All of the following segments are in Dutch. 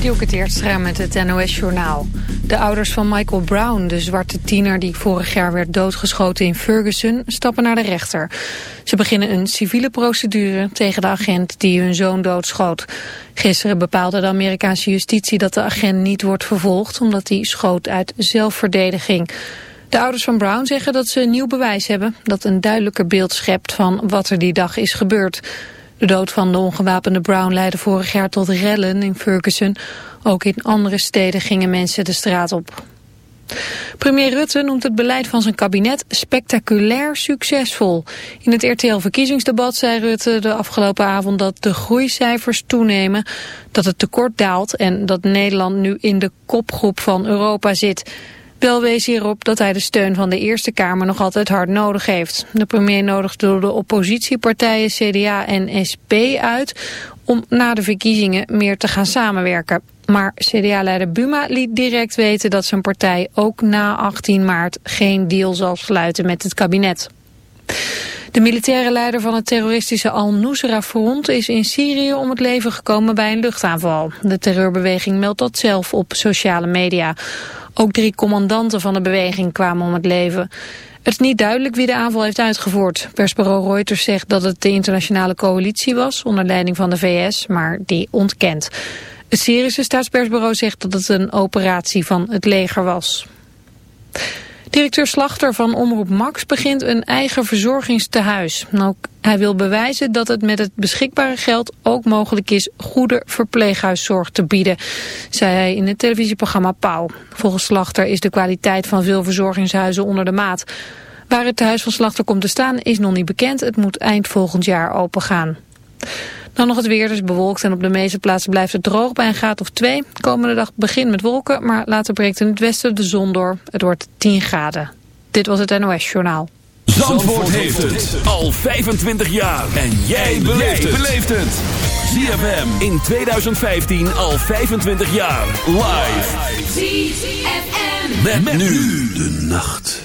Dielke Teertstra met het NOS-journaal. De ouders van Michael Brown, de zwarte tiener die vorig jaar werd doodgeschoten in Ferguson, stappen naar de rechter. Ze beginnen een civiele procedure tegen de agent die hun zoon doodschoot. Gisteren bepaalde de Amerikaanse justitie dat de agent niet wordt vervolgd omdat hij schoot uit zelfverdediging. De ouders van Brown zeggen dat ze nieuw bewijs hebben dat een duidelijker beeld schept van wat er die dag is gebeurd. De dood van de ongewapende Brown leidde vorig jaar tot rellen in Ferguson. Ook in andere steden gingen mensen de straat op. Premier Rutte noemt het beleid van zijn kabinet spectaculair succesvol. In het RTL-verkiezingsdebat zei Rutte de afgelopen avond dat de groeicijfers toenemen, dat het tekort daalt en dat Nederland nu in de kopgroep van Europa zit. Wel wees hierop dat hij de steun van de Eerste Kamer nog altijd hard nodig heeft. De premier nodigde de oppositiepartijen CDA en SP uit om na de verkiezingen meer te gaan samenwerken. Maar CDA-leider Buma liet direct weten dat zijn partij ook na 18 maart geen deal zal sluiten met het kabinet. De militaire leider van het terroristische Al-Nusra-front is in Syrië om het leven gekomen bij een luchtaanval. De terreurbeweging meldt dat zelf op sociale media. Ook drie commandanten van de beweging kwamen om het leven. Het is niet duidelijk wie de aanval heeft uitgevoerd. Persbureau Reuters zegt dat het de internationale coalitie was, onder leiding van de VS, maar die ontkent. Het Syrische staatspersbureau zegt dat het een operatie van het leger was. Directeur Slachter van Omroep Max begint een eigen verzorgingstehuis. Ook hij wil bewijzen dat het met het beschikbare geld ook mogelijk is goede verpleeghuiszorg te bieden, zei hij in het televisieprogramma Pauw. Volgens Slachter is de kwaliteit van veel verzorgingshuizen onder de maat. Waar het tehuis van Slachter komt te staan is nog niet bekend. Het moet eind volgend jaar opengaan. Dan nog het weer, dus bewolkt en op de meeste plaatsen blijft het droog bij een graad of 2. Komende dag begint met wolken, maar later breekt in het westen de zon door. Het wordt 10 graden. Dit was het NOS Journaal. Zandvoort, Zandvoort heeft het al 25 jaar. En jij beleeft het. ZFM in 2015 al 25 jaar. Live. ZFM. Met, met nu de nacht.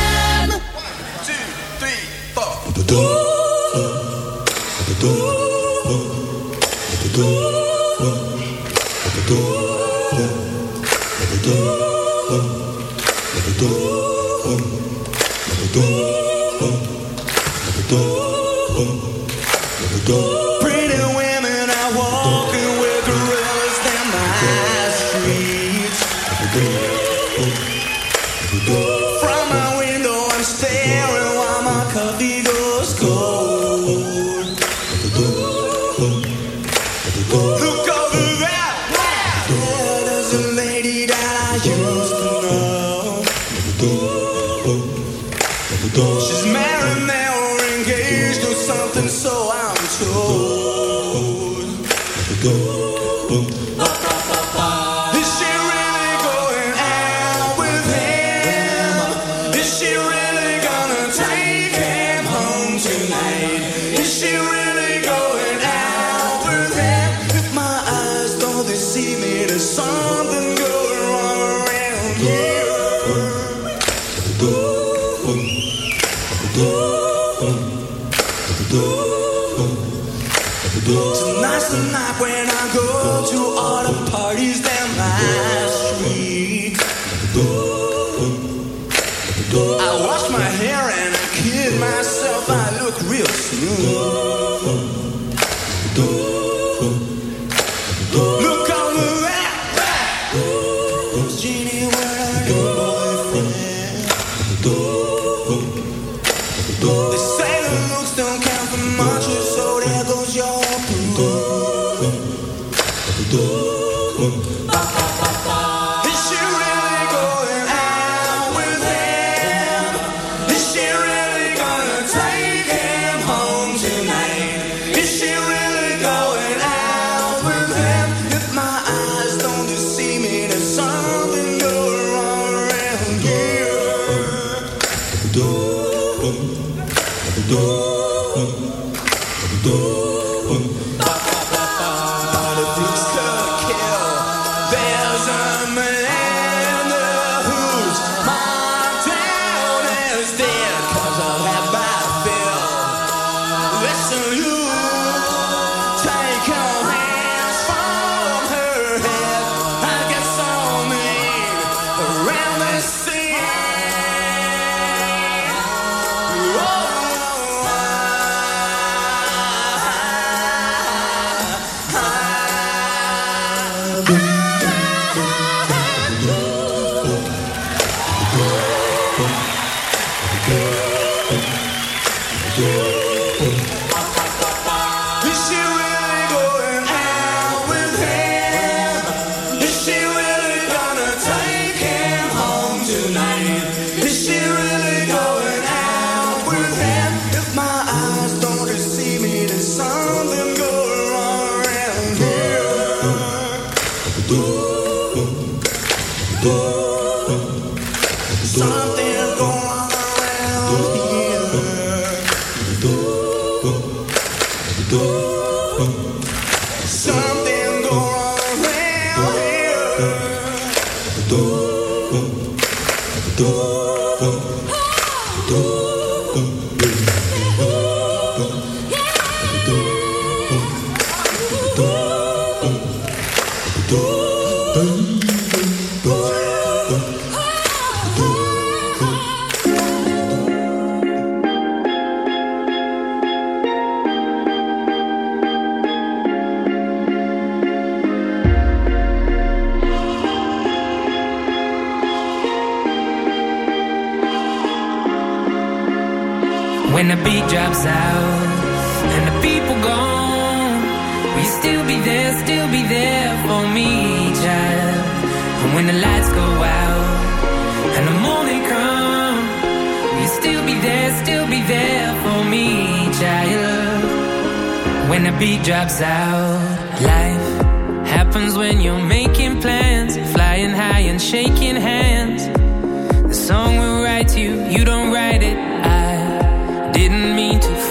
that I used to know. She's married now or engaged or something, so I'm told. beat drops out. Life happens when you're making plans, flying high and shaking hands. The song will write you, you don't write it. I didn't mean to.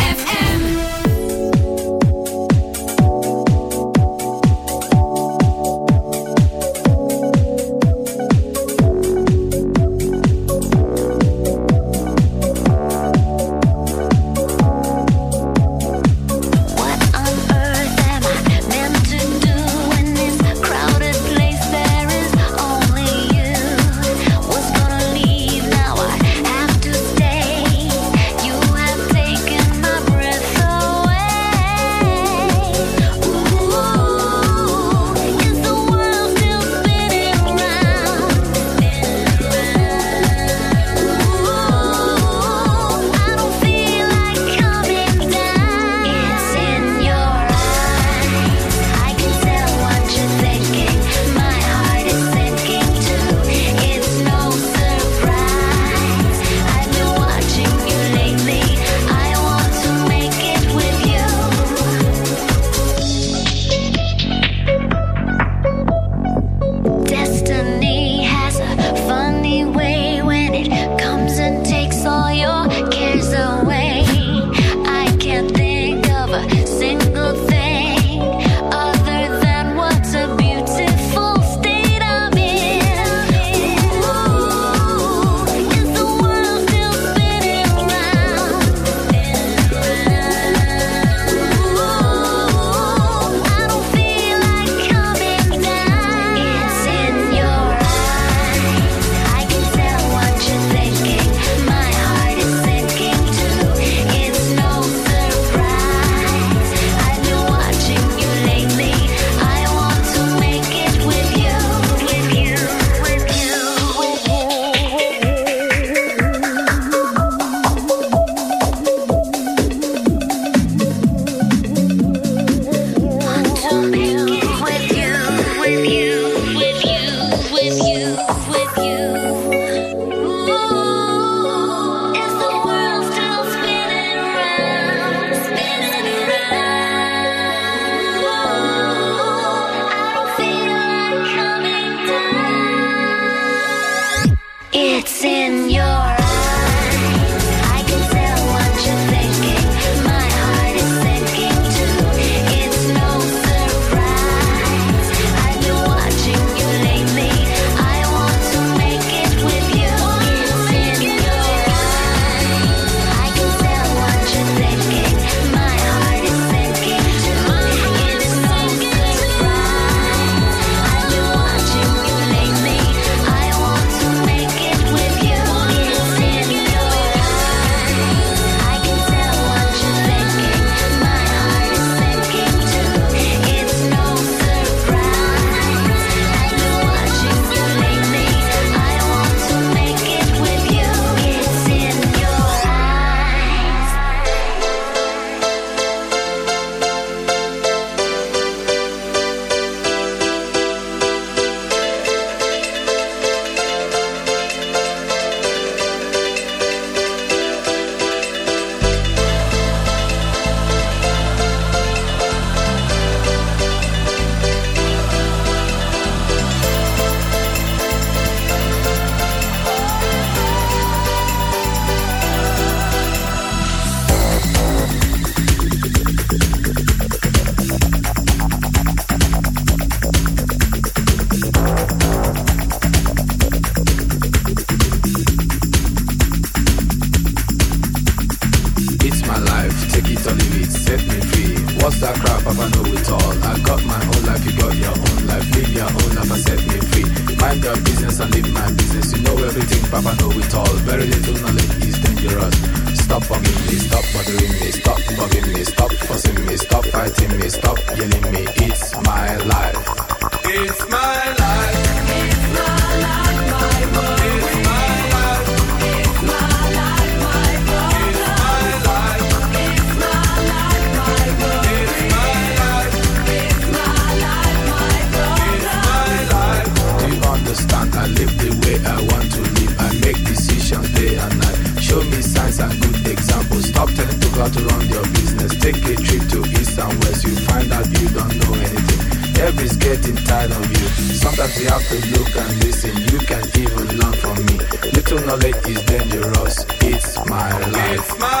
you have to look and listen. You can even learn from me. Little knowledge is dangerous. It's my life. It's my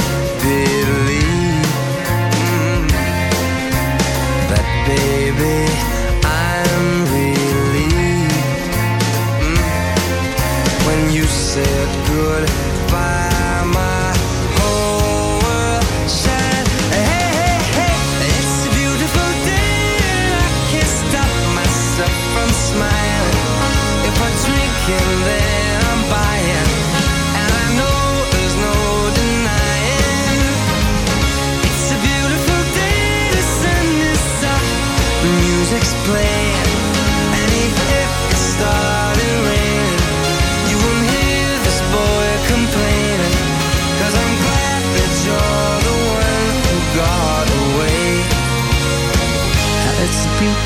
said good